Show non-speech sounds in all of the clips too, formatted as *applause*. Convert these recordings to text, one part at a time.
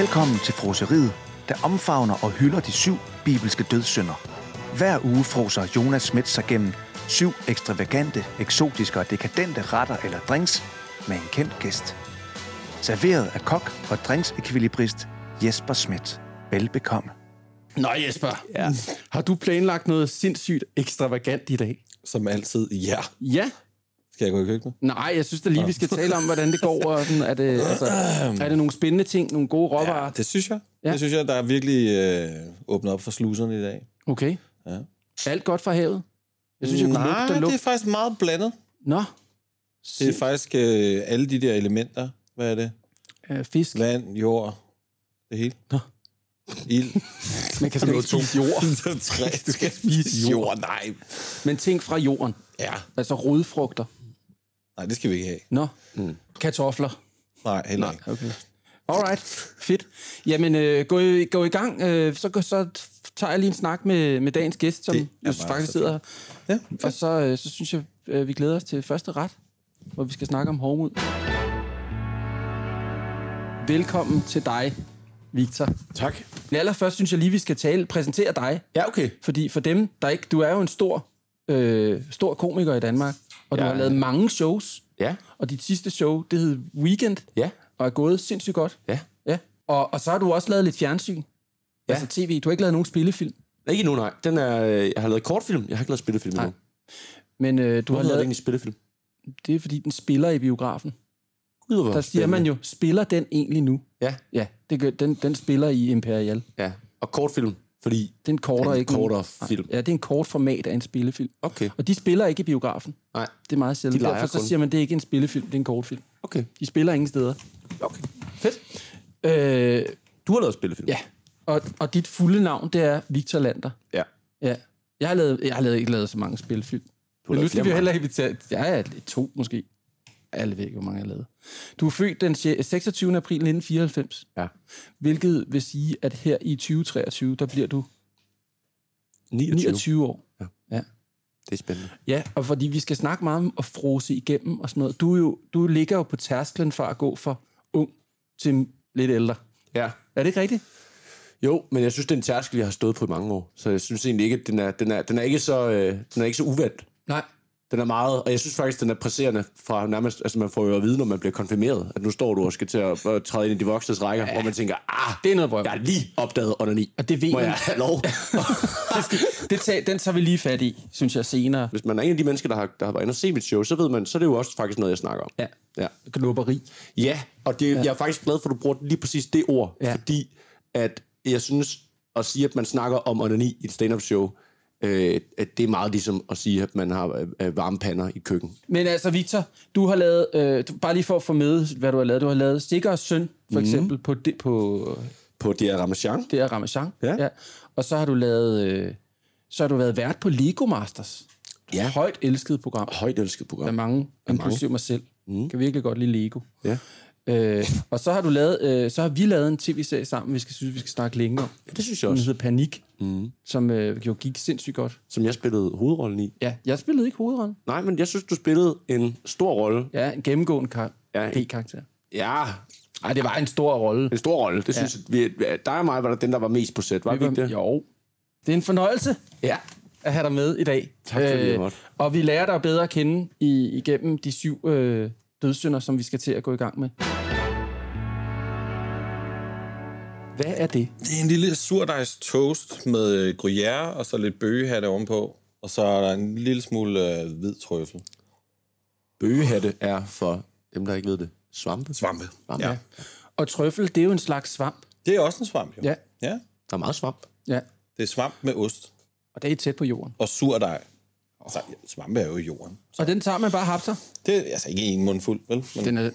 Velkommen til froseriet, der omfavner og hylder de syv bibelske dødssynder. Hver uge froser Jonas Schmidt sig gennem syv ekstravagante, eksotiske og dekadente retter eller drinks med en kendt gæst. Serveret af kok og drinksekvilibrist Jesper Schmidt. Velbekomme. Nå Jesper, ja. har du planlagt noget sindssygt ekstravagant i dag? Som altid, ja. Ja. Skal jeg gå i køkkenet? Nej, jeg synes da lige, vi skal tale om, hvordan det går. Og sådan, er, det, altså, er det nogle spændende ting, nogle gode råvarer? Ja, det synes jeg. Ja. Det synes jeg, der er virkelig øh, åbnet op for sluserne i dag. Okay. Ja. Alt godt fra havet? Jeg synes, jeg kunne Nej, lugte og det er lugte. faktisk meget blandet. Nå. Det er faktisk øh, alle de der elementer. Hvad er det? Øh, fisk. Vand, jord, det hele. Nå. Ild. Man kan sgu ikke spise jord. *laughs* Træ. Du skal spise jord. Nej. Men ting fra jorden. Ja. Altså rodfrugter. Nej, det skal vi ikke have. Nå. Mm. Kartofler. Nej, heller ikke. Okay. Alright, fedt. Jamen, øh, gå, i, gå i gang. Øh, så, så tager jeg lige en snak med, med dagens gæst, som jo faktisk sidder her. Ja, Og så, øh, så synes jeg, øh, vi glæder os til første ret, hvor vi skal snakke om hårdmod. Velkommen til dig, Victor. Tak. Men allerførst synes jeg lige, vi skal tale, præsentere dig. Ja, okay. Fordi for dem, der ikke... Du er jo en stor, øh, stor komiker i Danmark, og du Ja. har lavet mange shows. Ja. Og dit sidste show, det hed Weekend, Ja. og er gået sindssygt godt. Ja. Ja. Og, og så har du også lavet lidt fjernsyn. Ja. Altså tv. Du har ikke lavet nogen spillefilm. Ikke nu, nej. Den er, øh, jeg har lavet kortfilm. Jeg har ikke lavet spillefilm endnu. Men øh, du Du har lavet egentlig spillefilm. Det er fordi, den spiller i biografen. Gud, hvor Der siger man jo, spiller den egentlig nu? Ja, Ja, det gør, den, den spiller i Imperial. ja. Og kortfilm, fordi... Er en kortere, Den er en ikke kortere film. Ja, det er en kort format af en spillefilm. Okay. Og de spiller ikke i biografen. Nej. Det er meget sjældent. De Derfor så kun. siger man, det er ikke en spillefilm, det er en kortfilm. Okay. De spiller ingen steder. Okay. Fedt. Øh, Du har lavet spillefilm. ja, og, og dit fulde navn, det er Victor Lander. Ja. Ja. Jeg har, lavet, jeg har lavet, ikke lavet så mange spillefilm. Men nu skal vi heller ikke tage... Ja, ja, to måske. Alle ved ikke, hvor mange jeg lavet. Du er født den sje- 26. april 1994. Ja. Hvilket vil sige, at her i 2023, der bliver du 29. 29 år. Ja. ja. Det er spændende. Ja, og fordi vi skal snakke meget om at frose igennem og sådan noget. Du, jo, du ligger jo på tærsklen for at gå fra ung til lidt ældre. Ja. Er det ikke rigtigt? Jo, men jeg synes, det er en tærskel, jeg har stået på i mange år. Så jeg synes egentlig ikke, at den er, den er, den er, ikke, så, øh, den er ikke så uvandt. Nej. Den er meget, og jeg synes faktisk, den er presserende fra nærmest, altså man får jo at vide, når man bliver konfirmeret, at nu står du og skal til at, træde ind i de voksnes rækker, ja. hvor man tænker, ah, Det er noget vrøvl. jeg har lige opdaget onani. Og det ved Må jeg have lov? *laughs* Det skal, det tager, den tager vi lige fat i, synes jeg, senere. Hvis man er en af de mennesker, der har, der har været inde og se mit show, så ved man, så er det jo også faktisk noget, jeg snakker om. Ja. Ja, Knupperi. ja og det, ja. jeg er faktisk glad for, at du bruger lige præcis det ord, ja. fordi at jeg synes, at sige, at man snakker om onani i et stand-up show, øh, at det er meget ligesom at sige, at man har øh, varme pander i køkken. Men altså, Victor, du har lavet, øh, bare lige for at få med, hvad du har lavet. Du har lavet Stikker og Søn, for eksempel, på, det, på På det her Ramachan. det her Ramachan. Ja. ja. Og så har du lavet, øh, så har du været vært på Lego Masters. Ja. Højt elsket program. Højt elsket program. mange, inklusive mig selv. Mm. Kan virkelig godt lide Lego. Ja. Øh, og så har du lavet, øh, så har vi lavet en tv-serie sammen, vi skal synes, vi skal snakke længe om. ja, det synes jeg Den også. hedder Panik, mm. som øh, jo gik sindssygt godt. Som jeg spillede hovedrollen i. Ja, jeg spillede ikke hovedrollen. Nej, men jeg synes, du spillede en stor rolle. Ja, en gennemgående kar- Ja, en- karakter. Ja, Nej, det var en stor rolle. en stor rolle. Det synes jeg, vi, dig og mig var der den, der var mest på sæt. Var vi ikke det? Jo. Det er en fornøjelse Ja. at have dig med i dag. Tak, fordi måtte. Og vi lærer dig bedre at kende i, igennem de syv øh, dødssynder, som vi skal til at gå i gang med. Hvad er det? Det er en lille surdejs toast med øh, gruyère og så lidt bøgehatte ovenpå. Og så er der en lille smule øh, hvid trøffel. Bøgehatte er for dem, der ikke ved det. Svampe. Svampe. Svampe. Ja. Og trøffel, det er jo en slags svamp. Det er også en svamp, jo. Ja. ja. Der er meget svamp. Ja. Det er svamp med ost Og det er tæt på jorden. og surdej. Altså, ja, svampe er jo i jorden. Og den tager man bare hapser. Det er altså ikke en mundfuld, vel? Men Den er,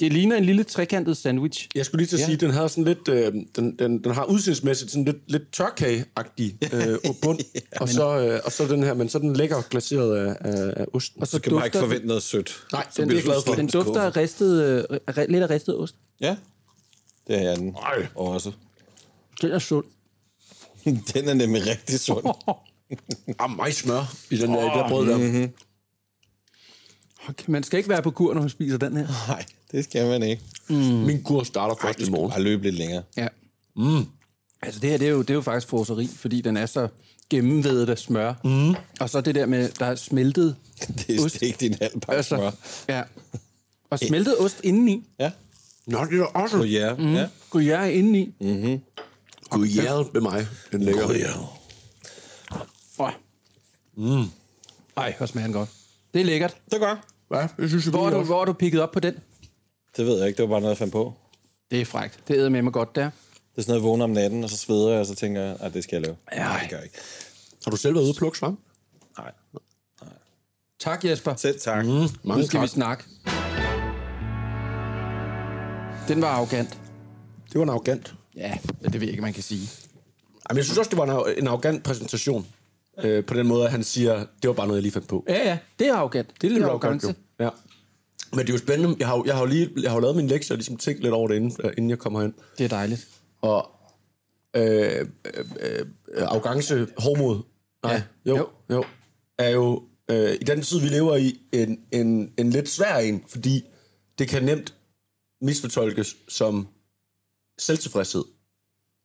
det ligner en lille trekantet sandwich. Jeg skulle lige til at sige, at den har sådan lidt, øh, den, den, den har udseendsmæssigt sådan lidt, lidt tørkage-agtig *laughs* øh, bund. og, så, øh, og så den her, men så den lækker glaseret af, af, af osten. Og så så kan man ikke forvente noget sødt. Nej, Så den er jeg glad for. Den dufter af ristet, øh, re- lidt af ristet ost. Ja, det er den også. Den er sund. *laughs* Den er nemlig rigtig sund. *laughs* Ah, meget smør i den der, oh, der brød der. Mm-hmm. Okay, man skal ikke være på kur, når man spiser den her. Nej, det skal man ikke. Mm. Min kur starter Ej, først i morgen. bare løbe lidt længere. Ja. Mm. Altså det her, det er jo, det er jo faktisk froseri, fordi den er så gennemvedet af smør. Mm. Og så det der med, der er smeltet *laughs* Det er Ost. stegt i en halv pakke altså, smør. ja. Og smeltet ost indeni. Ja. Nå, det er også Gruyère. Mm. Ja. Gruyère indeni. Mm. gruyère med mig. Den lækker. Oh. Mm. Ej, hvor smager den godt. Det er lækkert. Det godt. Ja, det synes jeg Hvor er, du, hvor er du pikket op på den? Det ved jeg ikke. Det var bare noget, jeg fandt på. Det er frækt. Det æder med mig godt der. Det er sådan noget, jeg vågner om natten, og så sveder jeg, og så tænker jeg, at det skal jeg lave. Ja. Nej, det gør jeg ikke. Har du selv været ude og plukke svamp? Nej. Tak, Jesper. Selv tak. Mm. Nu Mange skal vi tak. snakke. Den var arrogant. Det var en arrogant. Ja, det ved jeg ikke, man kan sige. Jamen, jeg synes også, det var en, en arrogant præsentation. Øh, på den måde, at han siger, det var bare noget, jeg lige fandt på. Ja, ja, det er arrogant. Det er lidt arrogance. jo. Ja. Men det er jo spændende. Jeg har, jo- jeg har jo lige jeg har jo lavet min lektie og ligesom tænkt lidt over det, inden, inden jeg kommer hen. Det er dejligt. Og øh, øh, øh, arrogance, hårdmod, nej, Ja. jo, Jo. jo, jo, er jo øh, i den tid, vi lever i, en, en, en lidt svær en, fordi det kan nemt misfortolkes som selvtilfredshed.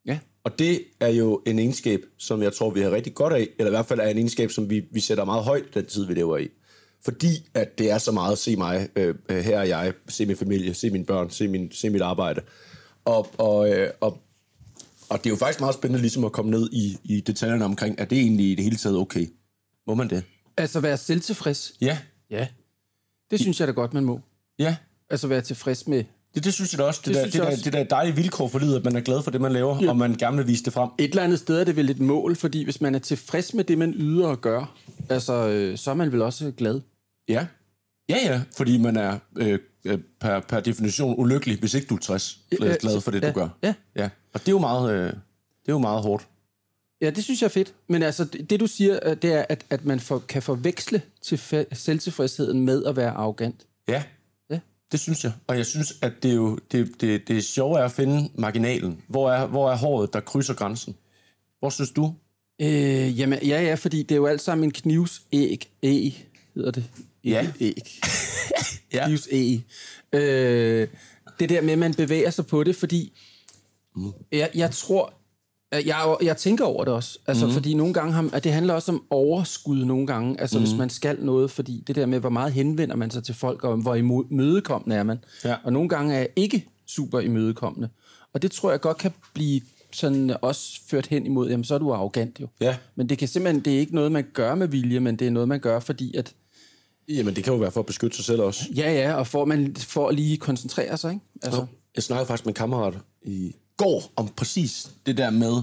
Ja. Og det er jo en egenskab, som jeg tror, vi har rigtig godt af, eller i hvert fald er en egenskab, som vi, vi sætter meget højt den tid, vi lever i. Fordi at det er så meget, se mig, øh, øh, her er jeg, se min familie, se mine børn, se, min, se mit arbejde. Og, og, øh, og, og det er jo faktisk meget spændende ligesom at komme ned i, i detaljerne omkring, er det egentlig i det hele taget okay? Må man det? Altså være selvtilfreds. Ja, Ja. Det synes jeg da godt, man må. ja. Altså være tilfreds med Det, det synes jeg da også. Det, Det der, det, der, også. det der dejlige vilkår for livet, at man er glad for det, man laver, ja. og man gerne vil vise det frem. et eller andet sted er det vel et mål, fordi hvis man er tilfreds med det, man yder og gør, altså, øh, så er man vel også glad. Ja. Ja, ja, fordi man er øh, øh, per, per definition ulykkelig, hvis ikke du er 60 Ja, øh, glad for det, ja, du gør. ja. ja. Og det er jo meget, øh, det er jo meget hårdt. Ja, det synes jeg er fedt. Men altså, det, det du siger, øh, det er, at, at man for, kan forveksle til selvtilfredsheden med at være arrogant. Ja. Det synes jeg. Og jeg synes, at det er jo det, det, det sjove er at finde marginalen. Hvor er, hvor er håret, der krydser grænsen? Hvor synes du? Øh, jamen, ja, ja, fordi det er jo alt sammen en knivsæg. Æg, hedder det. Ja. Æg. *laughs* Ja. Knivsæg. Øh, det der med, at man bevæger sig på det, fordi jeg, jeg tror, jeg, jeg tænker over det også. Altså, mm. fordi nogle gange, har, at det handler også om overskud nogle gange. Altså, mm. hvis man skal noget, fordi det der med, hvor meget henvender man sig til folk, og hvor imødekommende er man. Ja. Og nogle gange er jeg ikke super imødekommende. Og det tror jeg godt kan blive sådan også ført hen imod, jamen så er du arrogant jo. Ja. Men det kan simpelthen, det er ikke noget, man gør med vilje, men det er noget, man gør, fordi at, Jamen, det kan jo være for at beskytte sig selv også. ja ja, og for, man, for at lige koncentrere sig, ikke? Altså, Jeg snakkede faktisk med en kammerat i går om præcis det der med,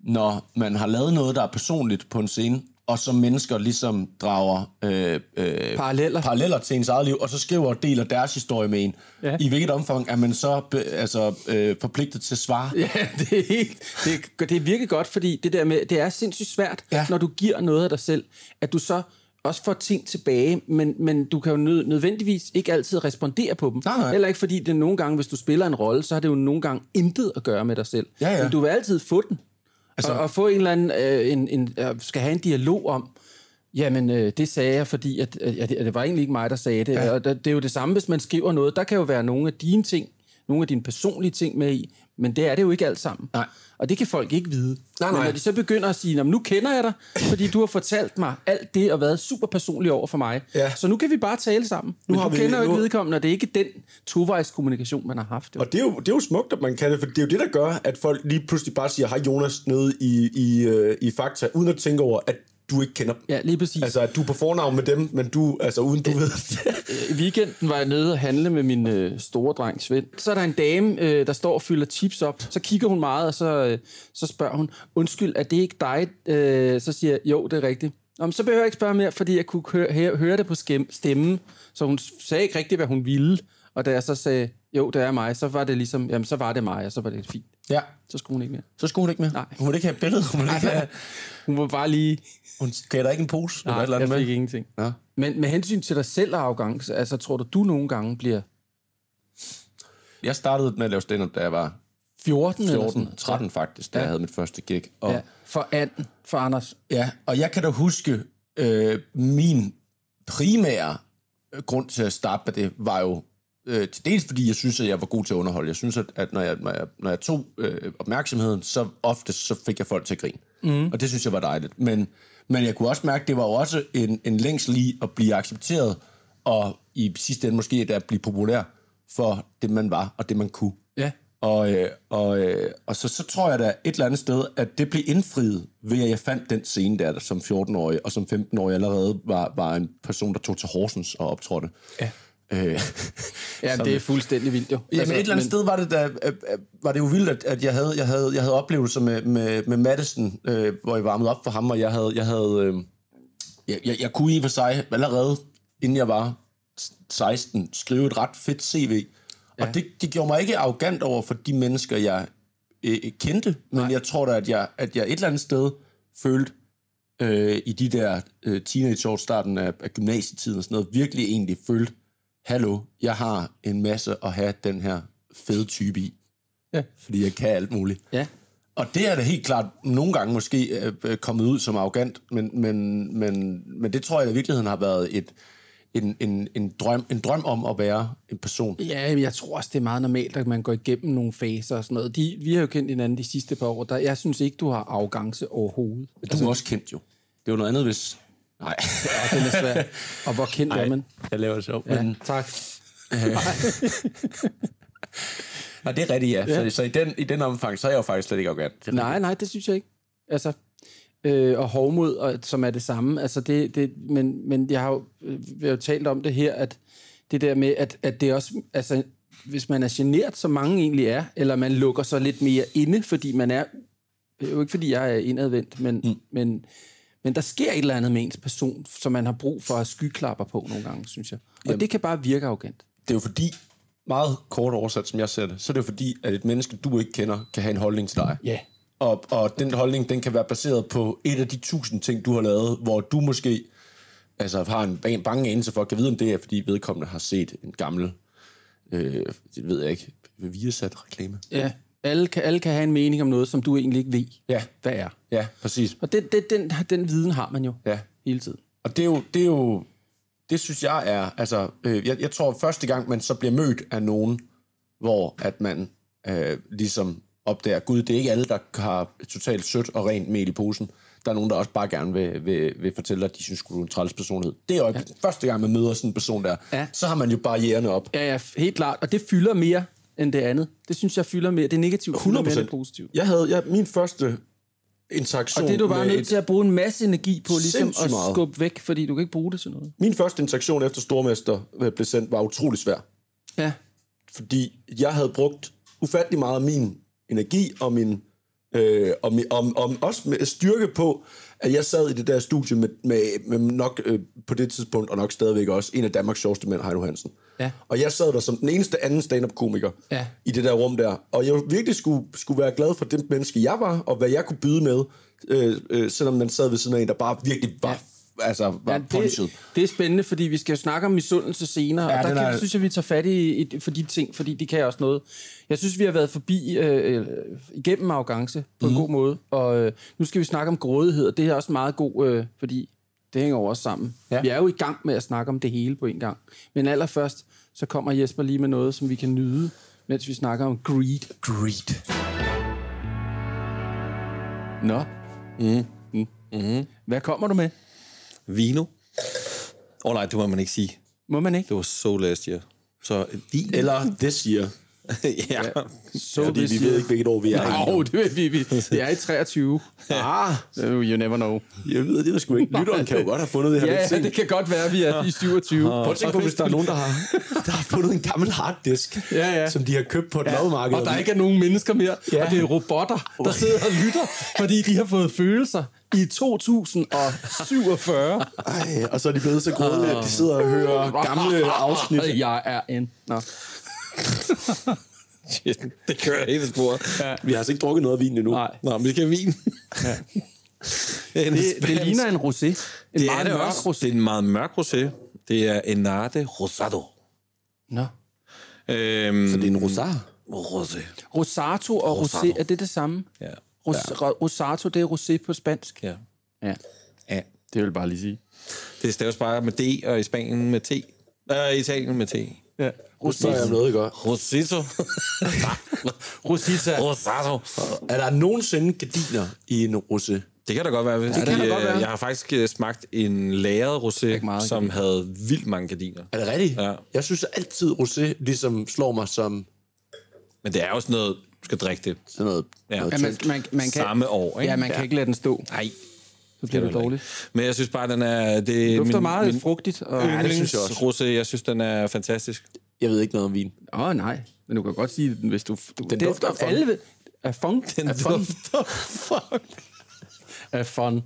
når man har lavet noget, der er personligt på en scene, og som mennesker ligesom drager øh, øh, Paralleller. paralleller til ens eget liv, og så skriver og deler deres historie med en. Ja. I hvilket omfang er man så be, altså, øh, forpligtet til at svare? Ja, *laughs* det er, helt, det, er, det er virkelig godt, fordi det der med, det er sindssygt svært, ja. når du giver noget af dig selv, at du så også får ting tilbage, men, men du kan jo nød, nødvendigvis ikke altid respondere på dem. Nej, nej. Heller ikke fordi det nogle gange, hvis du spiller en rolle, så har det jo nogle gange intet at gøre med dig selv. Ja, ja. Men du vil altid få den. Altså, og, og få en eller anden, øh, en, en, øh, skal have en dialog om, Jamen, øh, det sagde jeg, fordi at, at, at det var egentlig ikke mig, der sagde det. Ja. Og det, det er jo det samme, hvis man skriver noget. Der kan jo være nogle af dine ting, nogle af dine personlige ting med i, men det er det jo ikke alt sammen. Nej. Og det kan folk ikke vide. Nej, Men nej. når de så begynder at sige, "Nå, men nu kender jeg dig, fordi du har fortalt mig alt det og været super personlig over for mig. Ja. Så nu kan vi bare tale sammen. Nu men har du vi- kender jo ikke nu- vedkommende, og det er ikke den tovejs kommunikation, man har haft. Jo. Og det er, jo, det er jo smukt, at man kan det, for det er jo det, der gør, at folk lige pludselig bare siger, hej Jonas, nede i, i, øh, i Fakta, uden at tænke over, at du ikke kender dem. Ja, lige præcis. Altså, at du er på fornavn med dem, men du, altså uden du ved det. I weekenden var jeg nede og handle med min øh, store dreng Svend. Så er der en dame, øh, der står og fylder chips op. Så kigger hun meget, og så, øh, så spørger hun, undskyld, er det ikke dig? Øh, så siger jeg, jo, det er rigtigt. Nå, men så behøver jeg ikke spørge mere, fordi jeg kunne høre, høre, høre det på stemmen. Så hun sagde ikke rigtigt, hvad hun ville. Og da jeg så sagde, jo, det er mig, så var det ligesom, jamen, så var det mig, og så var det fint. Ja, Så skulle hun ikke mere. så skulle hun ikke med. Nej. Hun ville ikke have et billede. Hun, ville ikke have, Hun var bare lige... hun gav dig ikke en pose. eller Nej, et eller jeg fik med. ingenting. Ja. Men med hensyn til dig selv og arrogance, altså tror du, du nogle gange bliver Jeg startede med at lave stand da jeg var 14, eller 14, sådan? 13 faktisk, da ja. jeg havde mit første gig. Og, Ja, for anden, for Anders. Ja, og jeg kan da huske øh, min primære øh, grund til at starte med det var jo øh, til dels fordi jeg synes, at jeg var god til at underholde. Jeg synes, at, at når, jeg, når, jeg, når jeg tog øh, opmærksomheden, så ofte så fik jeg folk til at grine. Mm. Og det synes jeg var dejligt. Men, men jeg kunne også mærke, det var jo også en, en længsel i at blive accepteret, og i sidste ende måske at blive populær for det, man var, og det, man kunne. Ja. Og, øh, og, øh, og så, så tror jeg da et eller andet sted, at det blev indfriet ved, at jeg fandt den scene der, der som 14-årig, og som 15-årig allerede var, var en person, der tog til Horsens og optrådte. Ja. Øh, Ja, *laughs* det er fuldstændig vildt jo. Ja, altså, men et eller andet men... sted var det, da, øh, øh, var det jo vildt, at, at jeg, havde, jeg, havde, jeg havde oplevelser med, med, med Madison, øh, hvor jeg varmede op for ham, og jeg havde... Jeg, havde, øh, jeg, jeg, jeg kunne i og for sig allerede, inden jeg var 16, skrive et ret fedt CV. Ja. Og det, det gjorde mig ikke arrogant over for de mennesker, jeg øh, kendte, men Nej. jeg tror da, at jeg, at jeg et eller andet sted følte, øh, i de der øh, teenageår, starten af, af gymnasietiden og sådan noget, virkelig egentlig følte, hallo, jeg har en masse at have den her fede type i. Ja. Fordi jeg kan alt muligt. Ja. Og det er da helt klart nogle gange måske øh, øh, kommet ud som arrogant, men, men, men, men det tror jeg i virkeligheden har været et, en, en, en, drøm, en drøm om at være en person. Ja, jeg tror også, det er meget normalt, at man går igennem nogle faser og sådan noget. De, vi har jo kendt hinanden de sidste par år. Der, jeg synes ikke, du har arrogance overhovedet. Du er også kendt jo. Det er jo noget andet, hvis... Nej. Ja, det er svært. Og hvor kendt er man? Jeg laver det sjovt. Ja, Men, tak. *laughs* nej, det er rigtigt, ja. ja. Så, så i, den, i den omfang, så er jeg jo faktisk slet ikke arrogant. Nej, nej, det synes jeg ikke. Altså, øh, og hovmod, og, som er det samme. Altså det, det, men, men jeg har jo, øh, vi har jo talt om det her, at det der med, at, at det også, altså, hvis man er genert, som mange egentlig er, eller man lukker sig lidt mere inde, fordi man er, det er jo ikke fordi jeg er indadvendt, men, mm. men, men der sker et eller andet med ens person, som man har brug for at skyklapper på nogle gange, synes jeg. Og Jamen. det kan bare virke arrogant. Det er jo fordi, meget kort oversat, som jeg ser det, så er det jo fordi, at et menneske, du ikke kender, kan have en holdning til dig. Ja. Og, og den holdning, den kan være baseret på et af de tusind ting, du har lavet, hvor du måske altså, har en ba- bange anelse for, at kan vide, om det er, fordi vedkommende har set en gammel, øh, det ved jeg ikke, viresat reklame. Ja, alle kan, alle kan have en mening om noget, som du egentlig ikke ved, Ja. hvad er. Ja, præcis. Og det, det, den, den viden har man jo Ja. hele tiden. Og det er jo, det er jo, det synes jeg er, altså, øh, jeg, jeg tror første gang, man så bliver mødt af nogen, hvor at man øh, ligesom opdager, gud, det er ikke alle, der har totalt sødt og rent mel i posen. Der er nogen, der også bare gerne vil, vil, vil fortælle, at de synes, du er en træls personlighed. Det er jo ja. første gang, man møder sådan en person der, Ja. så har man jo barriererne op. Ja, ja, helt klart. Og det fylder mere end det andet. Det synes jeg fylder mere. Det er negativt fylder mere end 100%. positivt. Jeg havde jeg, min første interaktion Og det er du bare nødt til at bruge en masse energi på ligesom at meget. skubbe væk, fordi du kan ikke bruge det til noget. Min første interaktion efter Stormester øh, blev sendt var utrolig svær. Ja, fordi jeg havde brugt ufattelig meget af min energi og min øh, og, og, og også med styrke på, at jeg sad i det der studie med, med, med nok øh, på det tidspunkt, og nok stadigvæk også, en af Danmarks sjoveste mænd, Heino Hansen. Ja. Og jeg sad der som den eneste anden stand-up-komiker Ja. i det der rum der. Og jeg virkelig skulle, skulle være glad for det menneske, jeg var, og hvad jeg kunne byde med, øh, øh, selvom man sad ved siden af en, der bare virkelig var, ja. Altså, var ja ja, punchet. det, det er spændende, fordi vi skal jo snakke om misundelse senere, Ja, og der kan, er- synes jeg, vi tager fat i, i for de ting, fordi de kan også noget. Jeg synes, vi har været forbi øh, øh, igennem arrogance på Mhm. en god måde, og øh, nu skal vi snakke om grådighed, og det er også meget god, øh, fordi det hænger jo også sammen. Ja. Vi er jo i gang med at snakke om det hele på en gang. Men allerførst, så kommer Jesper lige med noget, som vi kan nyde, mens vi snakker om greed. Greed. Nå. Mm. Mm. Mm. Hvad kommer du med? Vino. Åh oh, nej, det må man ikke sige. Må man ikke? Det var so last year. Så vin. Eller this year. *laughs* ja. Så Fordi vi ved ikke, hvilket år vi er i. Nå, det ved vi. vi. Det er i 23. Ah, You never know. jeg ved det, er sgu ikke. Lytteren kan jo godt have fundet det her Ja, lidt ja, det kan godt være, at vi er i 27. Prøv at tænke på, hvis der er nogen, der har, *laughs* der har fundet en gammel harddisk, Ja, ja. som de har købt på et ja. loppemarked. Og der ikke er nogen mennesker mere, ja. og det er robotter, der sidder og lytter, fordi de har fået følelser i 2047. Ej, og så er de blevet så grådige, at de sidder og hører gamle afsnit. Jeg er en. Nå. *laughs* Shit, det kører hele sporet. Ja. Vi har altså ikke drukket noget af vin endnu. Nej. Nå, men vi skal have vin. Ja. *laughs* Det, det ligner en rosé. En det er meget det mørk også. rosé. Det er en meget mørk rosé. Det er Enarte Rosado. Nå. Øhm, Så det er en rosar. rosé. Rosato og rosé, Rosato. er det det samme? Ja. Ros- ro- Rosato, det er rosé på spansk. ja. Ja, ja. det vil jeg bare lige sige. Det staves bare med D, og i Spanien med T. Uh, Italien med T. Ja. Er jeg noget. Rosito. *laughs* Rosita. Rosato. Er der nogensinde gardiner i en rosé? Det kan da godt være. Hvis det kan da de, godt øh, være. Jeg har faktisk øh, smagt en lagret rosé, som gardiner. havde vildt mange gardiner. Er det rigtigt? Ja. Jeg synes altid, rosé ligesom slår mig som Men det er jo sådan noget, du skal drikke det sådan noget, Ja. noget Ja, man, man, man kan, samme år, ikke? Ja, man kan ikke lade den stå. Nej. Så bliver det dårligt. Men jeg synes bare, den er... Det er Dufter min, meget min frugtigt. Og... Ja, det synes jeg også. Rosé, jeg synes, den er fantastisk. Jeg ved ikke noget om vin. Åh, oh, nej. Men du kan godt sige, den, hvis du... du Den dufter af fun. alle Af fun. *laughs* Den Af fun. dufter fuck. Af *laughs* fun.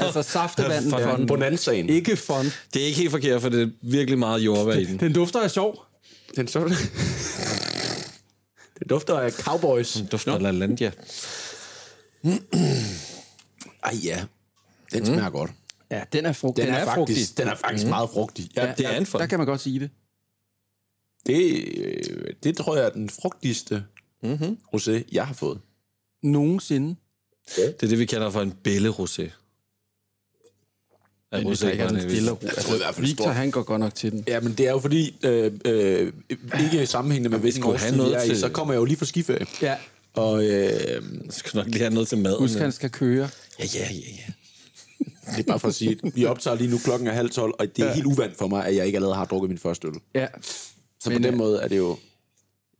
Altså saftevand Af *laughs* fun. fun. Bonanzaen. Ikke fun. Det er ikke helt forkert, for det er virkelig meget jordbær i den. Den dufter af sjov. Den så Den dufter af cowboys. Den dufter af LaLandia. Ej ja, den smager godt. Ja, den er frugt. Den, er, faktisk, frugtig. den er faktisk meget frugtig. Ja, det er en. Der kan man godt sige det. det, øh, det tror jeg er den frugtigste Mm-hmm. rosé, jeg har fået. Nogensinde. Det er det, vi kalder for en bælle-rosé. Drikker den stille og ro. I Altså, Victor, stor. han går godt nok til den. Ja, men det er jo fordi, øh, øh, ikke sammenhængende med hvilken årstid noget jeg er i, til- så kommer jeg jo lige fra skiferie. Ja. Og øh, skal nok lige have noget til maden. Husk, han skal køre. Ja, ja, ja, ja. det er bare for at sige, at vi optager lige nu klokken er halv tolv, og det er ja. helt uvandt for mig, at jeg ikke allerede har drukket min første øl. Ja. Så Men, på den øh, måde er det jo...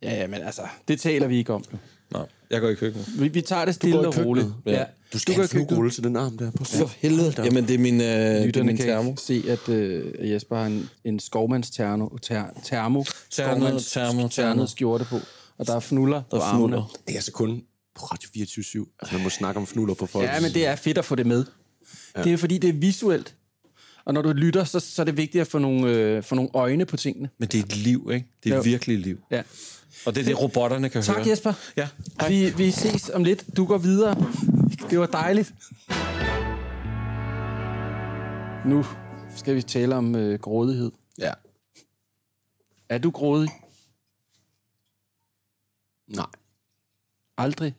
Ja, ja, men altså, det taler vi ikke om nu. Nå, jeg går i køkkenet. Vi, vi tager det stille og roligt. Ja. Du skal går i have køkkenet. fluerulle til den arm der. På For helvede. Jamen, det er min, øh, det er min kan termo. ikke se, at øh, Jesper har en, en skovmandsterno, ter, termo, skovmands- termo, termo. ternet skjorte på, og der er fnuller på Der er armene. fnuller. Det er altså kun på Radio 24 at man må snakke om fnuller på folk. Ja, men det er fedt at få det med. Ja. Det er fordi, det er visuelt. Og når du lytter, så, så er det vigtigt at få nogle, øh, få nogle øjne på tingene. Men det er et liv, ikke? Det er Jo. virkelig liv. Ja. Og det er det, robotterne kan Tak, høre. Jesper. Ja. Vi, vi ses om lidt. Du går videre. Det var dejligt. Nu skal vi tale om øh, grådighed. Ja. Er du grådig? Nej. Aldrig.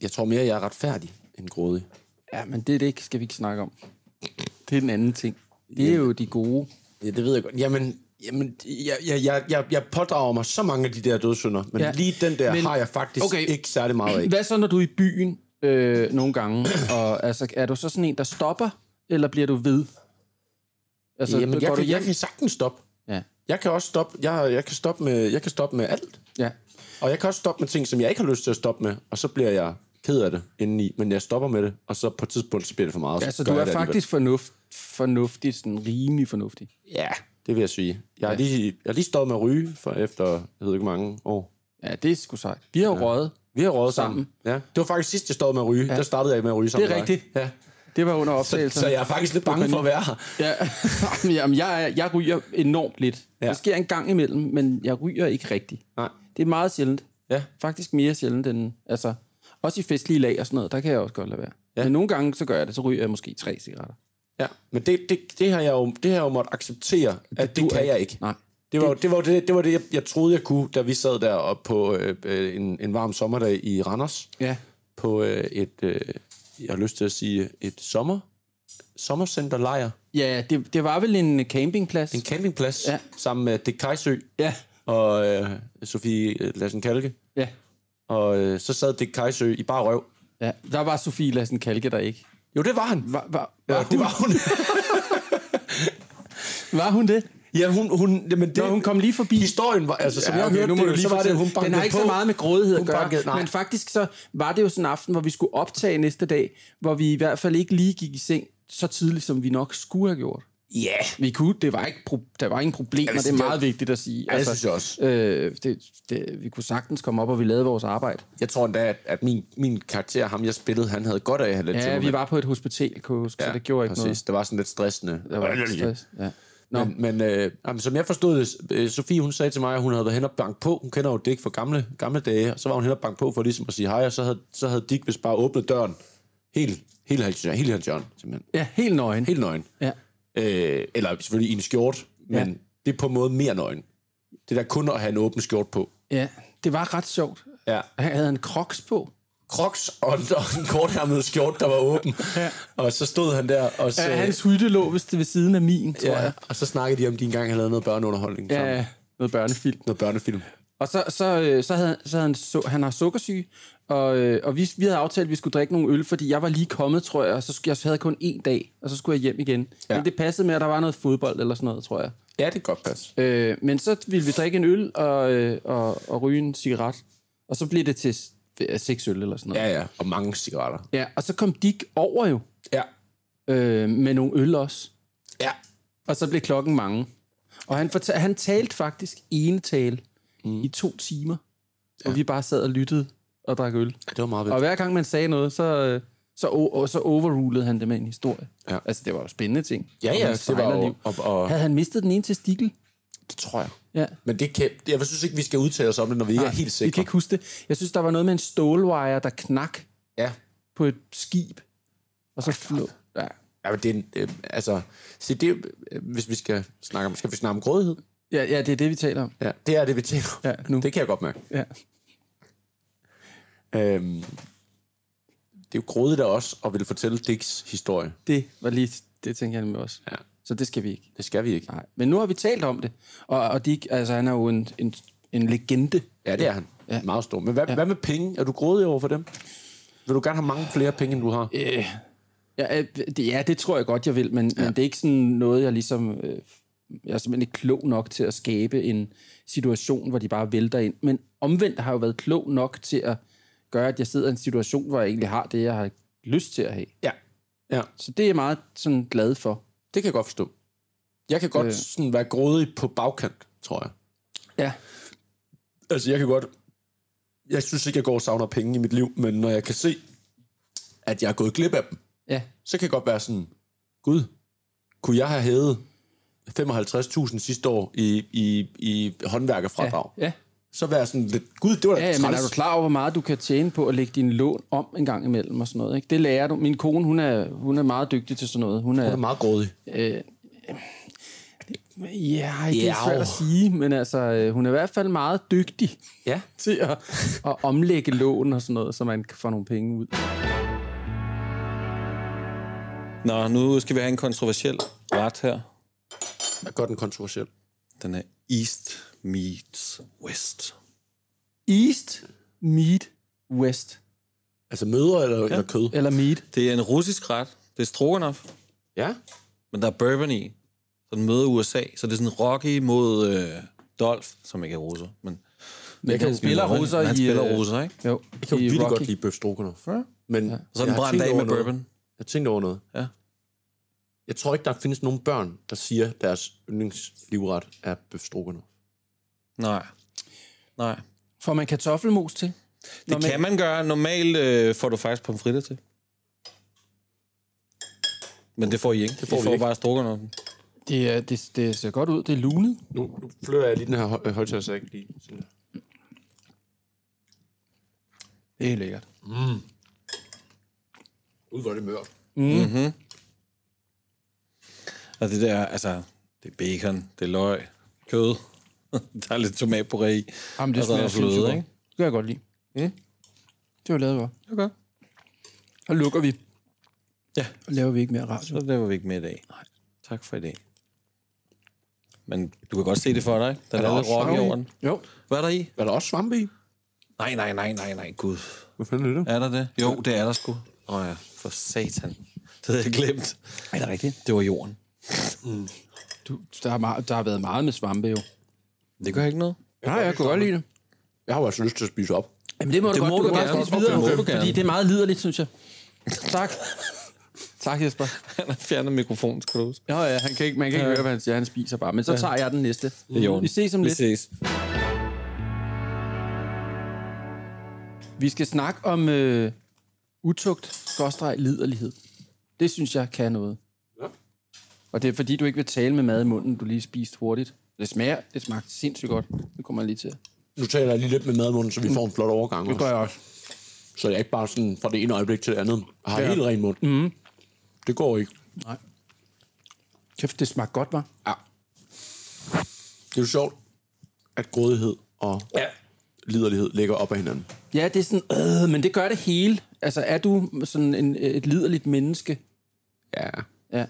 Jeg tror mere, jeg er retfærdig end grådig. Ja, men det er det ikke, skal vi ikke snakke om. Det er den anden ting. Det er jo de gode. Ja, det ved jeg godt. Jamen, jamen jeg, jeg, jeg, jeg, pådrager mig så mange af de der dødssynder, men Ja. lige den der Men- har jeg faktisk okay. ikke særlig meget af. Hvad så, når du er i byen øh, nogle gange? *clears throat* Og, altså, er du så sådan en, der stopper, eller bliver du ved? Altså, Jamen, jeg, du kan, hjem? jeg kan sagtens stoppe. Ja. Jeg kan også stoppe, jeg, jeg kan stoppe med, jeg kan stoppe med alt. ja. Og jeg kan også stoppe med ting, som jeg ikke har lyst til at stoppe med, og så bliver jeg ked af det indeni, men jeg stopper med det, og så på et tidspunkt, så bliver det for meget. Altså, gør du er faktisk fornuft, fornuftig, sådan rimelig fornuftig. Ja, det vil jeg sige. Jeg har, lige, jeg har lige stået med at ryge for efter, jeg ved ikke mange år. Ja, det er sgu sejt. Vi har jo ja. røget. Vi har rådet sammen. sammen. Ja. Det var faktisk sidst, jeg stod med at ryge. Ja. Der startede jeg med at ryge sammen Det er rigtigt. Ja. Det var under optagelsen. Så jeg er faktisk lidt bange for at være her. Ja, *laughs* jamen, jeg, jeg ryger enormt lidt. Ja. Ja. Det sker en gang imellem, men jeg ryger ikke rigtigt. Nej. Det er meget sjældent. Ja. Faktisk mere sjældent end... Altså, også i festlige lag og sådan noget, der kan jeg også godt lade være. Ja. Men nogle gange, så gør jeg det, så ryger jeg måske tre cigaretter. Ja, men det, det, det, har jeg jo, det har jeg jo måttet acceptere, at det, det kan jeg ikke. Nej. Det var, det, det var det, det, var det jeg, jeg troede, jeg kunne, da vi sad deroppe på øh, øh, en, en varm sommerdag i Randers. Ja. På øh, et, øh, jeg har lyst til at sige, et sommer, sommercenterlejr. Ja, det, det var vel en campingplads. En campingplads, Ja. sammen med Dick Kajsø Ja. og øh, Sofie Lassen Kalke. Ja. Og øh, så sad Dick Kajsø i bare røv. ja. Der var Sofie Lassen Kalke der ikke. Jo, det var han. Var, var, var, Ja, hun, det var hun. *laughs* var hun det? ja, hun, hun, jamen det, Nå, hun kom lige forbi. Historien var, altså som Ja, jeg okay, hørte nu må du det, lige så var det, hun Den har ikke på. så meget med grådighed at gøre, bankede- nej. men faktisk så var det jo sådan en aften, hvor vi skulle optage næste dag, hvor vi i hvert fald ikke lige gik i seng så tidligt, som vi nok skulle have gjort. Ja, Vi kunne, det var ikke, pro- der var ingen problemer, hvis det er det- meget vigtigt at sige. Ja, det synes jeg også. Øh, det, det, vi kunne sagtens komme op, og vi lavede vores arbejde. Jeg tror endda, at, at min, min karakter, ham jeg spillede, han havde godt af at have lidt Ja, vi var på et hospital, kunne huske, så det gjorde ikke præcis. noget. Det var sådan lidt stressende. Der var ikke stress. Ja. Nå, Men, men øh, jamen, som jeg forstod det, øh, Sofie hun sagde til mig, at hun havde været hen og bank på. Hun kender jo Dick fra gamle, gamle dage. Og så var hun hen og bank på for ligesom at sige hej, og så havde, så havde Dick vist bare åbnet døren. Helt, helt, helt, helt hans hjørne, simpelthen. ja, helt nøgen. Helt nøgen. Ja. Øh, eller selvfølgelig i en skjort, men Ja. det er på en måde mere nøgen. Det der kun at have en åben skjort på. ja, det var ret sjovt. Ja. Han havde en crocs på. crocs og en, og en kortærmet skjort, der var åben. Ja. Og så stod han der og så, Ja, hans hytte lå vist ved siden af min, tror ja, jeg. og så snakkede de om, de engang havde lavet noget børneunderholdning sammen. Ja, noget børnefilm. Noget børnefilm. Og så, så, øh, så havde, så havde han, så, han har sukkersyge, og, øh, og vi, vi havde aftalt, at vi skulle drikke nogle øl, fordi jeg var lige kommet, tror jeg, og så skulle, jeg havde kun én dag, og så skulle jeg hjem igen. Ja. Men det passede med, at der var noget fodbold eller sådan noget, tror jeg. Ja, det kan godt passe. Øh, men så ville vi drikke en øl og, øh, og, og ryge en cigaret, og så blev det til seks øl eller sådan noget. Ja, ja, og mange cigaretter. ja og så kom Dick over jo, Ja. øh, med nogle øl også. Ja. Og så blev klokken mange. Og han, fortal, han talte faktisk ene tale mm. i to timer, og vi bare sad og lyttede og drak øl. Det var meget Og vildt. hver gang man sagde noget, så, øh, så, o- så overrulede han det med en historie. Ja. Altså, det var jo spændende ting. Ja, ja, det var jo... Og, og, Havde han mistet den ene testikel? det tror jeg. Ja. Men det kan, jeg synes ikke, vi skal udtale os om det, når vi ikke er helt Vi sikre. kan ikke huske det. Jeg synes, der var noget med en stålwire, der knak Ja. på et skib. Og så flå. Ja. Ja, men det er øh, altså, se, det, øh, hvis vi skal snakke om, skal vi snakke om grådighed? Ja, ja, det er det, vi taler om. Ja, det er det, vi tænker. Ja, nu. Det kan jeg godt mærke. Ja. Øhm, det er jo grådigt af os at ville fortælle Dicks historie. Det var lige, det tænker jeg med os. Ja. Så det skal vi ikke. Det skal vi ikke. Nej. Men nu har vi talt om det. Og, og Dick, altså, han er jo en, en, en legende. Ja, det er han. Ja. Meget stor. Men hvad, ja. hvad med penge? Er du grådig over for dem? Vil du gerne have mange flere penge, end du har? Øh, ja, øh, det, ja, det tror jeg godt, jeg vil, men, ja. men det er ikke sådan noget, jeg ligesom... Øh, jeg er simpelthen ikke klog nok til at skabe en situation, hvor de bare vælter ind. Men omvendt har jeg jo været klog nok til at gøre, at jeg sidder i en situation, hvor jeg egentlig har det, jeg har lyst til at have. Ja. Ja, Så det er jeg meget sådan glad for. det kan jeg godt forstå. Jeg kan godt Øh. sådan være grådig på bagkant, tror jeg. Ja. Altså, jeg kan godt... Jeg synes ikke, jeg går og savner penge i mit liv, men når jeg kan se, at jeg er gået glip af dem, Ja. så kan jeg godt være sådan, Gud, kunne jeg have hævet 55.000 sidste år i, i, i håndværkerfradrag? Ja. ja. Så være sådan lidt, Gud, det var da Ja, men er træls. du klar over, hvor meget du kan tjene på at lægge din lån om en gang imellem og sådan noget? Ikke? Det lærer du. Min kone, hun er, hun er meget dygtig til sådan noget. Hun er, Det er meget grådig. Ja, det er svært at sige, men altså, øh, hun er i hvert fald meget dygtig Ja. *laughs* til at, at omlægge lån og sådan noget, så man kan få nogle penge ud. Nå, nu skal vi have en kontroversiel ret her. Er godt en kontroversiel. Den er East meets West. East, meat, west. Altså møder eller, ja. eller kød? Eller meat. Det er en russisk ret. Det er stroganoff, Ja. men der er bourbon i. Så den møder USA. Så det er sådan Rocky mod øh, Dolph, som ikke er russer. Men Men han spiller han, russer han i... spiller øh, russer, ikke? Jo, Jeg kan jo Rocky. godt lide bøf stroganoff. Ja. Men ja. Så er den brændt af med bourbon. Jeg tænkte over noget. Ja. Jeg tror ikke, der findes nogen børn, der siger, at deres yndlingslivret er bøf. Nej. Nej. Får man kartoffelmos til? Det kan man gøre. Normalt øh, får du faktisk pomfritter til. Men det får I ikke. Det får får I vi får ikke. bare stroganoffen. Det, er, det, det ser godt ud. Det er lunet. Nu, nu flytter jeg lige den her hø- højtaler, så jeg ikke lige... Det er lækkert. Ud, hvor det mørkt. Og det der, altså, det er bacon, det er løg, kød. *laughs* der er lidt tomatpuré i. Jamen, det Og er smager fløde, ikke? Det kan jeg godt lide. Mm. Det var lavet godt. Okay. Så lukker vi. Ja. Og laver vi ikke mere radio. Så det var vi ikke med i dag. Nej. Tak for i dag. Men du kan godt se det for dig? Der er, der er lidt rock i farve i? over den. Jo. Hvad er der i? Er der også svampe i? Nej, nej, nej, nej, nej, gud. Hvad fanden er det? Er der det? Jo, det er der sgu. Åh oh, ja, for satan. Det havde jeg glemt. Er det rigtigt? Det var jorden. Du, der, har meget, der har været meget med svampe jo. Det gør ikke noget. Nej, jeg kunne godt lide det. Jeg har jo altså lyst til at spise op. Jamen, det må Det du må godt. du Du, gerne. godt spise videre, Okay, det må du gerne. fordi det er meget liderligt, synes jeg. Tak. tak, Jesper. Han har fjernet mikrofonen, skal du huske. Ja, ja, han kan ikke, man kan ikke høre, hvad han siger. Han spiser bare. Men så tager jeg den næste. Er. Vi ses om Vi lidt. ses. Vi skal snakke om øh, utugt, skråstreg, liderlighed. Det synes jeg kan noget. Og det er fordi, du ikke vil tale med mad i munden, du lige spiste hurtigt. Det smager, det smagte sindssygt godt. Det kommer jeg lige til. Nu taler jeg lige lidt med madmunden, så vi får en flot overgang Det gør også. jeg også. Så jeg ikke bare sådan fra det ene øjeblik til det andet har Ja. helt ren mund. Mm. Det går ikke. Nej. Kæft, det smagte godt, var. Ja. Det er jo sjovt, at grådighed og Ja. liderlighed ligger op ad hinanden. Ja, det er sådan, øh, men det gør det hele. Altså, er du sådan en, et liderligt menneske? Ja. Ja.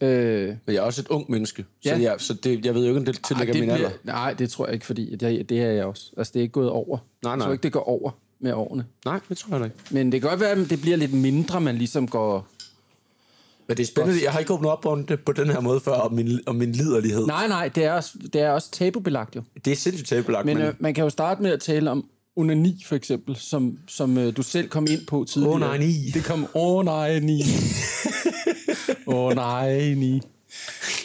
Øh, Men jeg er også et ung menneske, Ja. så, jeg, så det, jeg ved jo ikke, om det ej, tillægger det min alder. nej, det tror jeg ikke, fordi det, det er jeg også. Altså, det er ikke gået over. Nej, Jeg nej. tror ikke, det går over med årene. Nej, det tror jeg ikke. Men det kan godt være, at det bliver lidt mindre, man ligesom går... Men det er spændende. Jeg har ikke åbnet op om det på den her måde før, om min, om min liderlighed. Nej, nej, det er også, det er også tabubelagt jo. Det er sindssygt tabelagt, Men men... øh, man kan jo starte med at tale om onani, for eksempel, som, som øh, du selv kom ind på tidligere. Onani. Det kom, åh *laughs* oh. Åh oh, nej, ni.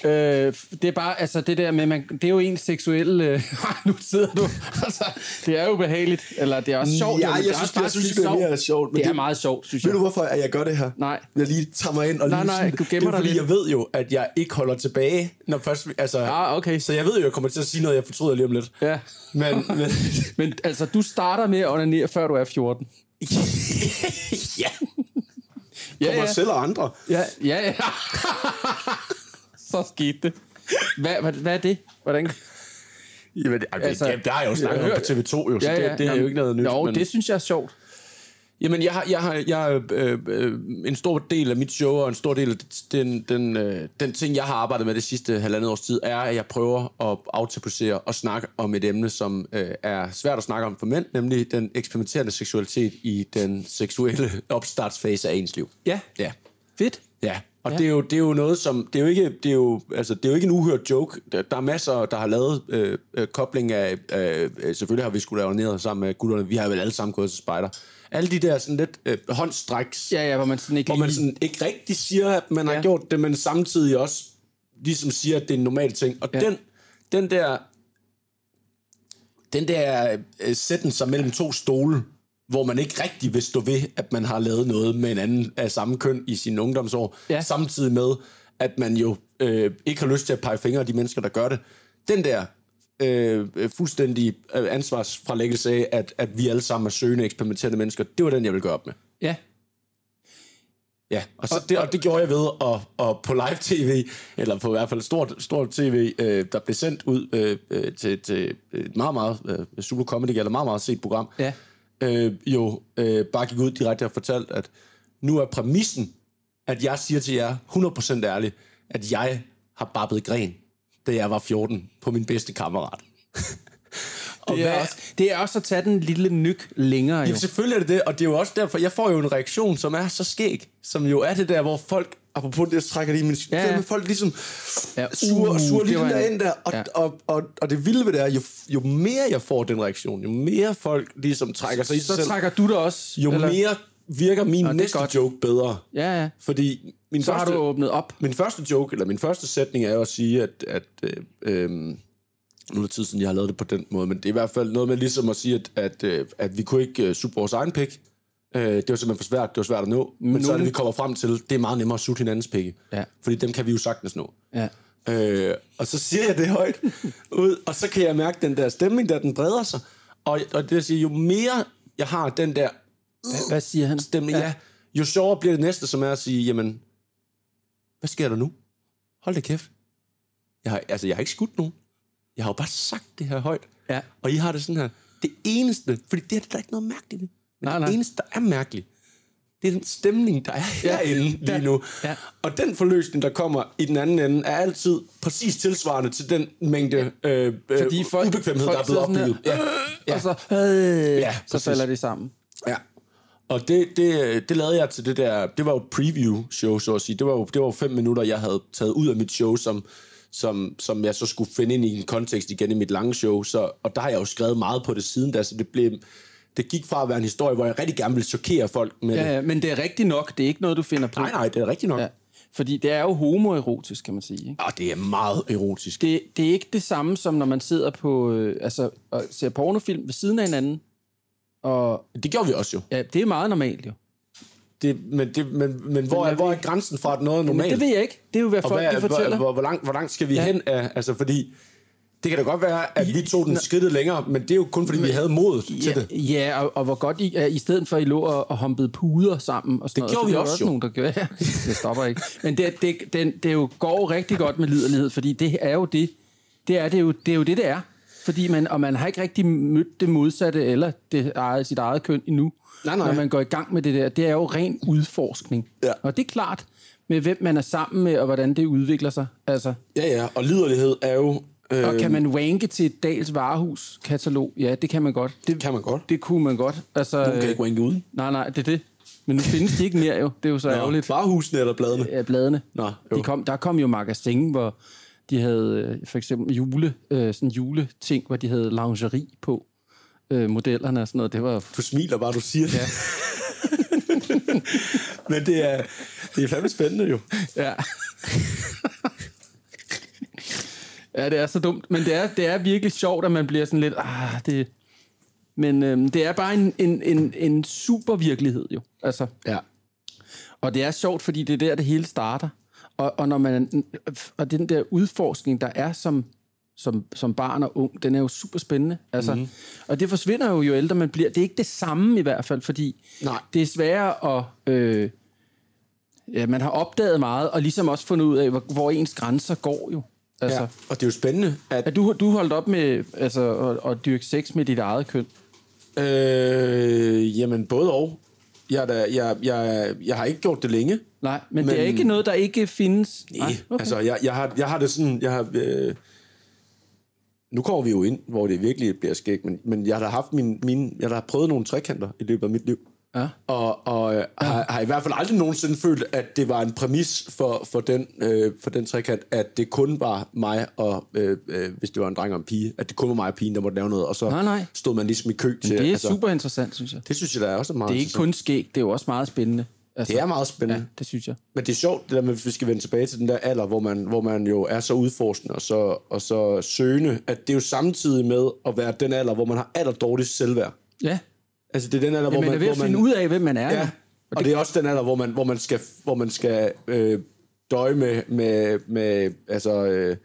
Øh, det er bare, altså det der med, man, det er jo en seksuel... Øh, *laughs* nu sidder du... Altså, det er jo behageligt, eller det er også sjovt. Ja, jeg synes- jeg synes, det er mere sjovt, men Det er meget sjovt, synes Ved jeg. du, hvorfor at jeg gør det her? Nej. Jeg lige tager mig ind og Nej, lige... nej, du gemmer det er, dig fordi jeg ved jo, at jeg ikke holder tilbage, når først... Altså, Ah, okay. Så jeg ved jo, at jeg kommer til at sige noget, jeg fortryder lige om lidt. Ja. Men, *laughs* men Men altså, du starter med at onanere, før du er 14. *laughs* ja, Ja, for mig selv og andre. Ja, ja, ja. *laughs* Så skete det. Hvad, hvad, hvad er det? Hvordan? Jamen, det, altså, Altså, det, der har jeg jo snakket om på TV2, jo, så det, det er Jamen, jo ikke noget nyt. Jo, men, det synes jeg er sjovt. Jamen, jeg har, jeg har, jeg øh, øh, en stor del af mit show, og en stor del af den, den, øh, den ting, jeg har arbejdet med det sidste halvandet års tid, er, at jeg prøver at aftabuisere og snakke om et emne, som øh, er svært at snakke om for mænd, nemlig den eksperimenterende seksualitet i den seksuelle *laughs* opstartsfase af ens liv. Ja. Ja. Fedt. Ja, og Ja. Det, er jo, det er jo noget, som... Det er jo ikke, det er jo, altså, det er jo ikke en uhørt joke. Der, der er masser, der har lavet øh, øh, kobling af... Øh, selvfølgelig har vi skulle lave ned sammen med gutterne. Vi har vel alle sammen gået til spejder. Alle de der sådan lidt øh, håndstræks, Ja, ja, hvor man sådan ikke hvor man sådan ikke rigtig siger, at man ja. Har gjort det, men samtidig også ligesom siger, at det er en normal ting. Og Ja. den, den der... Den der øh, sætten sig mellem to stole, hvor man ikke rigtig vil stå ved, at man har lavet noget med en anden af samme køn i sine ungdomsår, Ja. samtidig med, at man jo øh, ikke har lyst til at pege fingre af de mennesker, der gør det. Den der øh, øh, fuldstændig øh, ansvarsfralæggelse af, at, at vi alle sammen er søgende, eksperimenterende mennesker, det var den, jeg ville gøre op med. Ja. Ja, og, så det, og det gjorde jeg ved at, at på live tv, eller på i hvert fald stort, stort tv, øh, der blev sendt ud øh, øh, til, til et meget, meget øh, super comedy, eller meget, meget set program, Ja. øh, jo øh, bare gik ud direkte og fortalte, at nu er præmissen, at jeg siger til jer 100% ærligt, at jeg har babbet gren, da jeg var 14 på min bedste kammerat. og *laughs* Det er, også, det er også at tage den lille nyk længere, jo. Jamen, selvfølgelig er det det, og det er jo også derfor, jeg får jo en reaktion, som er så skæg, som jo er det der, hvor folk, apropos det, trækker lige min Ja, ja, ja. ja. folk ligesom Ja, ja, suger, uh, uh, suger lige den der ind der, og, ja. ja. og, og, og det vilde ved det er, jo, jo mere jeg får den reaktion, jo mere folk ligesom trækker sig i sig Så selv, trækker du det også? jo eller? mere virker min er næste godt. joke bedre. Ja, ja. Fordi min Så har første, du åbnet op. min første joke, eller min første sætning er jo at sige, at, at øh, øh, nu er det tid siden, jeg har lavet det på den måde, men det er i hvert fald noget med ligesom at sige, at, at, øh, at vi kunne ikke øh, sutte vores egen pik. Øh, det var simpelthen for svært, det var svært at nå. Men Nu- så er det, vi kommer frem til, det er meget nemmere at sutte hinandens pikke. Ja. Fordi dem kan vi jo sagtens nå. Ja. Øh, og så siger jeg det højt ud, og så kan jeg mærke den der stemning, der den breder sig. Og, og det vil sige, jo mere jeg har den der Hvad, hvad siger han? stemning, ja. ja, jo sjovere bliver det næste, som er at sige, jamen, hvad sker der nu? Hold da kæft. Jeg har, altså, jeg har ikke skudt nogen. Jeg har jo bare sagt det her højt. Ja. Og I har det sådan her. Det eneste, fordi det er der er ikke noget mærkeligt. Men Nej, det nej. eneste, der er mærkeligt, det er den stemning, der er herinde lige Ja. nu. Ja. Og den forløsning, der kommer i den anden ende, er altid præcis tilsvarende til den mængde øh, Fordi øh, folk, ubekvemhed, folk der er blevet opbygget. her, Ja. Og så, øh, Ja, så falder det sammen. Ja. Og det, det, det lavede jeg til det der, det var jo et preview-show, så at sige. Det var jo, det var jo fem minutter, jeg havde taget ud af mit show, som, som, som jeg så skulle finde ind i en kontekst igen i mit lange show. Så, og der har jeg jo skrevet meget på det siden da, så det blev... Det gik fra at være en historie, hvor jeg rigtig gerne ville chokere folk med. Ja, ja, men det er rigtigt nok. Det er ikke noget, du finder på. Nej, nej, det er rigtigt nok. Ja. Ja. Fordi det er jo homoerotisk, kan man sige. Ikke? Og det er meget erotisk. Det, det er ikke det samme, som når man sidder på, øh, altså, og ser pornofilm ved siden af hinanden. Og Det gjorde vi også jo. ja, det er meget normalt jo. Det, men det, men, men hvor, er, hvor er grænsen fra, at noget er Men normalt? det ved jeg ikke. Det er jo, hvad folk hvad, de er- fortæller. hvor, hvor, hvor, langt, hvor langt skal vi Ja. hen af? Altså, fordi det kan da godt være, at vi tog den skridtet længere, men det er jo kun, fordi vi havde modet til Ja, det. ja og, og hvor godt I, ja, i stedet for, at I lå og, og humpede puder sammen. Og sådan noget, gjorde for vi det også også jo. nogen, der gjorde. *laughs* Ja, det stopper ikke. Men det, det, det, det er jo går rigtig godt med liderlighed, fordi det er jo det, det er, det er jo det, er jo det, det er. Fordi man, og man har ikke rigtig mødt det modsatte eller det eget, sit eget køn endnu, Nej, nej. når man går i gang med det der. Det er jo ren udforskning. Ja. Og det er klart, med hvem man er sammen med, og hvordan det udvikler sig. Altså, Ja, ja, og liderlighed er jo... Øh, og kan man wanke til et Dals varehus-katalog? Ja, det kan man godt. Det Kan man godt. Det kunne man godt. Altså, Nogen kan ikke wanke uden. Nej, nej, det er det. Men nu findes de ikke mere jo. Det er jo så ærgerligt. Bare husene eller bladene. af bladene. Nå, jo. de kom, der kom jo magasin, hvor de havde øh, for eksempel jule, øh, sådan juleting, hvor de havde lingerie på øh, modellerne og sådan noget. Det var Du smiler bare, du siger det. Ja. *laughs* Men det er, det er fandme spændende jo. Ja. ja, det er så dumt. Men det er, det er virkelig sjovt, at man bliver sådan lidt... Ah, det... Men øhm, det er bare en, en, en, en super virkelighed jo. Altså, Ja. og det er sjovt, fordi det er der, det hele starter. Og, og, når man, og den der udforskning, der er som, som, som barn og ung, den er jo super spændende. Altså, mm. Og det forsvinder jo, jo ældre man bliver. Det er ikke det samme i hvert fald, fordi Nej. det er sværere at... Øh, ja, man har opdaget meget, og ligesom også fundet ud af, hvor, hvor ens grænser går jo. Altså, ja. Og det er jo spændende, at... Er du, du holdt op med altså, at, at dyrke sex med dit eget køn? Øh, jamen, både og. Jeg, da, jeg, jeg, jeg har ikke gjort det længe. Nej, men, men det er Men- ikke noget, der ikke findes. Nej, okay. altså, jeg, jeg, har, jeg har det sådan... Jeg har, øh, nu kommer vi jo ind, hvor det virkelig bliver skægt, men, men jeg har da haft min, min, jeg har prøvet nogle trekanter i løbet af mit liv. Ja. Og, og øh, har, har i hvert fald aldrig nogensinde følt, at det var en præmis for, for, den, øh, for den trekant, at det kun var mig og, øh, øh, hvis det var en dreng og en pige, at det kun var mig og pigen, der måtte lave noget, og så Nej, nej. stod man ligesom i kø til... Det er altså, super interessant, synes jeg. Det synes jeg, der er også meget Det er ikke kun skæg, det er jo også meget spændende. Altså, Det er meget spændende. Ja, det synes jeg. Men det er sjovt, det der med, hvis vi skal vende tilbage til den der alder, hvor man, hvor man jo er så udforskende og så, og så søgende, at det er jo samtidig med at være den alder, hvor man har aller dårligst selvværd. Ja, Altså det er den alder, ja hvor man man... er ved at hvor finde man, ud af, hvem man er. Ja, jo. og det er også den alder, hvor man, hvor man skal, hvor man skal øh, døje med, med, med altså, øh,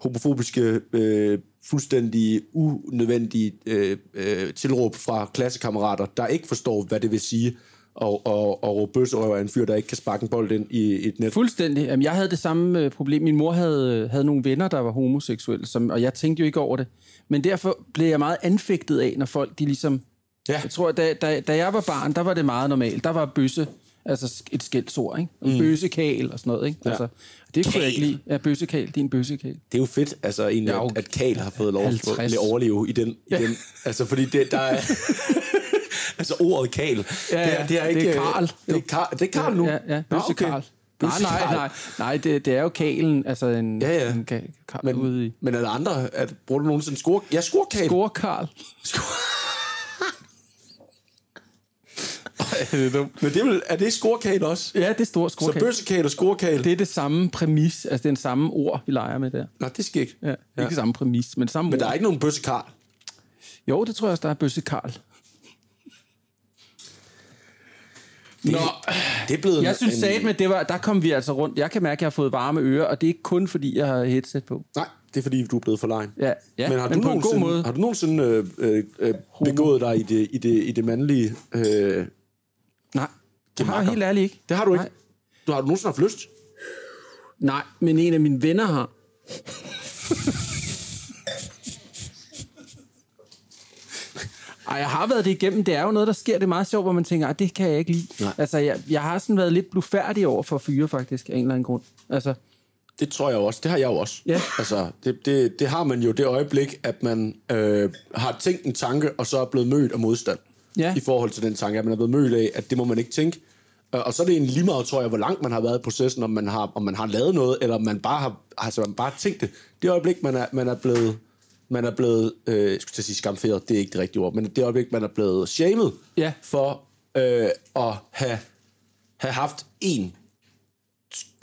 homofobiske, øh, fuldstændig unødvendige øh, øh, tilråb fra klassekammerater, der ikke forstår, hvad det vil sige og, og, og råbe bøsserøv af en fyr, der ikke kan sparke en bold ind i et net. Fuldstændig. Jamen, jeg havde det samme øh, problem. Min mor havde, havde nogle venner, der var homoseksuelle, som, og jeg tænkte jo ikke over det. Men derfor blev jeg meget anfægtet af, når folk de ligesom... Ja. Jeg tror, da, da, da jeg var barn, der var det meget normalt. Der var bøsse, altså et skældsord, ikke? Og mm. bøssekal og sådan noget, ikke? Ja. Altså, det kunne jeg ikke lide. Ja, bøssekal, din bøssekal. Det er jo fedt, altså egentlig, er jo at, at Karl har fået lov at 50. få- at overleve i den, i Ja. den altså fordi det, der er, *laughs* *laughs* altså ordet Karl, det, ja, er, det er det ikke... er Karl. Det er Karl, det er Karl nu? Ja, ja, Nå, bøssekarl. Nej, nej, Bøssekarl. nej, nej, det, det er jo kalen, altså en, Ja, ja. en ka- karl ude Men, i... men er der andre, at, bruger du nogensinde score? Ja, score Karl. Score *laughs* Karl. det er dumt. Men det er, er det score Karl også? Ja, det er stor Så score bøssekal og score Karl. Det er det samme præmis, altså det er den samme ord, vi leger med der. Nå, det skal ikke. Ja, ikke det samme præmis, men samme Men der ord. er ikke nogen bøsse Karl. Jo, det tror jeg også, der er bøsse Karl. Nå, Det er blevet jeg en, synes en, sat med, det var, der kom vi altså rundt. Jeg kan mærke, at jeg har fået varme ører, og det er ikke kun, fordi jeg har headset på. Nej, det er fordi, du er blevet for lejen. Ja, ja men har men du på en god måde. Har du nogensinde øh, øh, øh, begået dig i det, i det, i det mandlige... Øh, Nej, det har jeg helt ærligt ikke. det har du ikke. Nej. Du har du nogensinde haft lyst? Nej, men en af mine venner har. *laughs* Ej, jeg har været det igennem. Det er jo noget, der sker. Det er meget sjovt, hvor man tænker, "Ej, det kan jeg ikke lide. Nej. Altså, jeg, jeg har sådan været lidt blufærdig over for fyre, faktisk, af en eller anden grund. Altså, Det tror jeg også. Det har jeg jo også. Ja. Altså, det, det, det har man jo det øjeblik, at man øh, har tænkt en tanke, og så er blevet mødt af modstand. Ja. I forhold til den tanke, at man er blevet mødt af, at det må man ikke tænke. Øh, Og så er det egentlig lige meget, tror jeg, hvor langt man har været i processen, om man har, om man har lavet noget, eller om man bare har, altså, man bare tænkt det. Det øjeblik, man er, man er blevet, man er blevet øh, jeg skulle til at sige skamferet, det er ikke det rigtige ord, men det øjeblik, man er blevet shamed Ja. for øh, at have, have haft en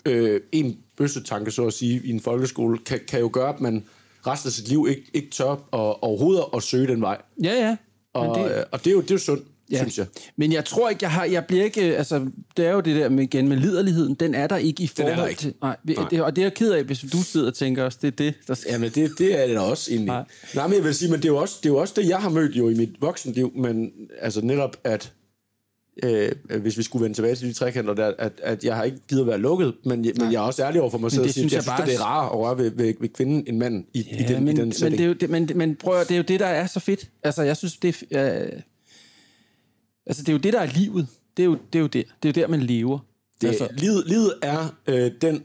øh, en bøssetanke, så at sige, i en folkeskole, kan, kan jo gøre, at man resten af sit liv ikke, ikke tør at, overhovedet at søge den vej. ja, ja. Men Og, det, det, og det, er jo, det er jo sundt, ja. synes jeg. Men jeg tror ikke, jeg har, jeg bliver ikke, altså, det er jo det der med, igen med liderligheden, den er der ikke i er forhold ikke. til, nej, Nej. Det, og det er jeg ked af, hvis du sidder og tænker også, det er det, der skal, Jamen, det, det er det også egentlig. Nej. Nej. Men jeg vil sige, men det er, jo også, det er jo også det, jeg har mødt jo i mit voksenliv, men altså netop, at øh, hvis vi skulle vende tilbage til de trekanter der, at, at jeg har ikke givet at være lukket, men, jeg- men jeg er også ærlig over for mig selv og synes at jeg, jeg synes, bare- at det er rart at røre ved, ved, ved kvinden end manden i, i, den, men, i den men, det er jo det, men, men prøv at, det er jo det, der er så fedt. Altså, jeg synes, det er... Øh, altså, det er jo det, der er livet. Det er jo, det er jo der. Det er jo der, man lever. Det, altså, livet, livet er øh, den,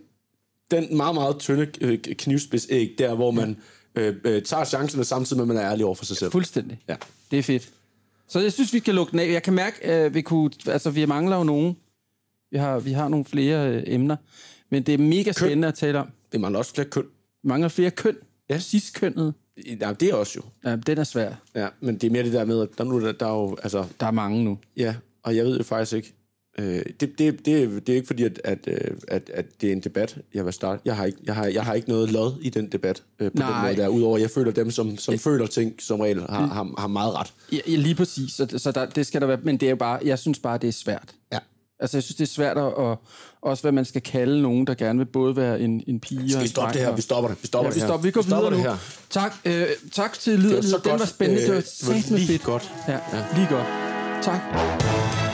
den meget, meget tynde øh, knivspidsæg, der hvor man øh, øh, tager chancerne samtidig med, at man er ærlig over for sig selv. fuldstændig. Ja. Det er fedt. Så jeg synes, vi skal lukke den af. Jeg kan mærke, at vi kunne... Altså, vi mangler jo nogen. Vi har, vi har nogle flere øh, emner. Men det er mega spændende at tale om. Det mangler også flere køn. Vi mangler flere køn. Ja. Cis-kønnet. Ja, det er også jo. Ja, den er svær. Ja, men det er mere det der med, at der, nu, der, der er jo, altså, Der er mange nu. ja, og jeg ved jo faktisk ikke, øh, det, det, det, det er ikke fordi, at, at, øh, at, at det er en debat, jeg vil starte. Jeg har ikke, jeg har, jeg har ikke noget lod i den debat øh, på Nej. den måde der, udover jeg føler, dem, som, som føler ting, som regel har, har, har meget ret. Ja lige præcis. Så, så der, det skal der være. Men det er jo bare... Jeg synes bare, det er svært. Ja. Altså, jeg synes, det er svært at... Og, også, hvad man skal kalde nogen, der gerne vil både være en, en pige og Skal en vi stoppe det her? og- Vi stopper det. Vi stopper Ja, vi stopper. Vi går stopper videre nu. Tak, øh, tak til var liderlighed. Den var spændende. Øh, det var det var satme lige fedt. godt. Ja, lige godt. Tak.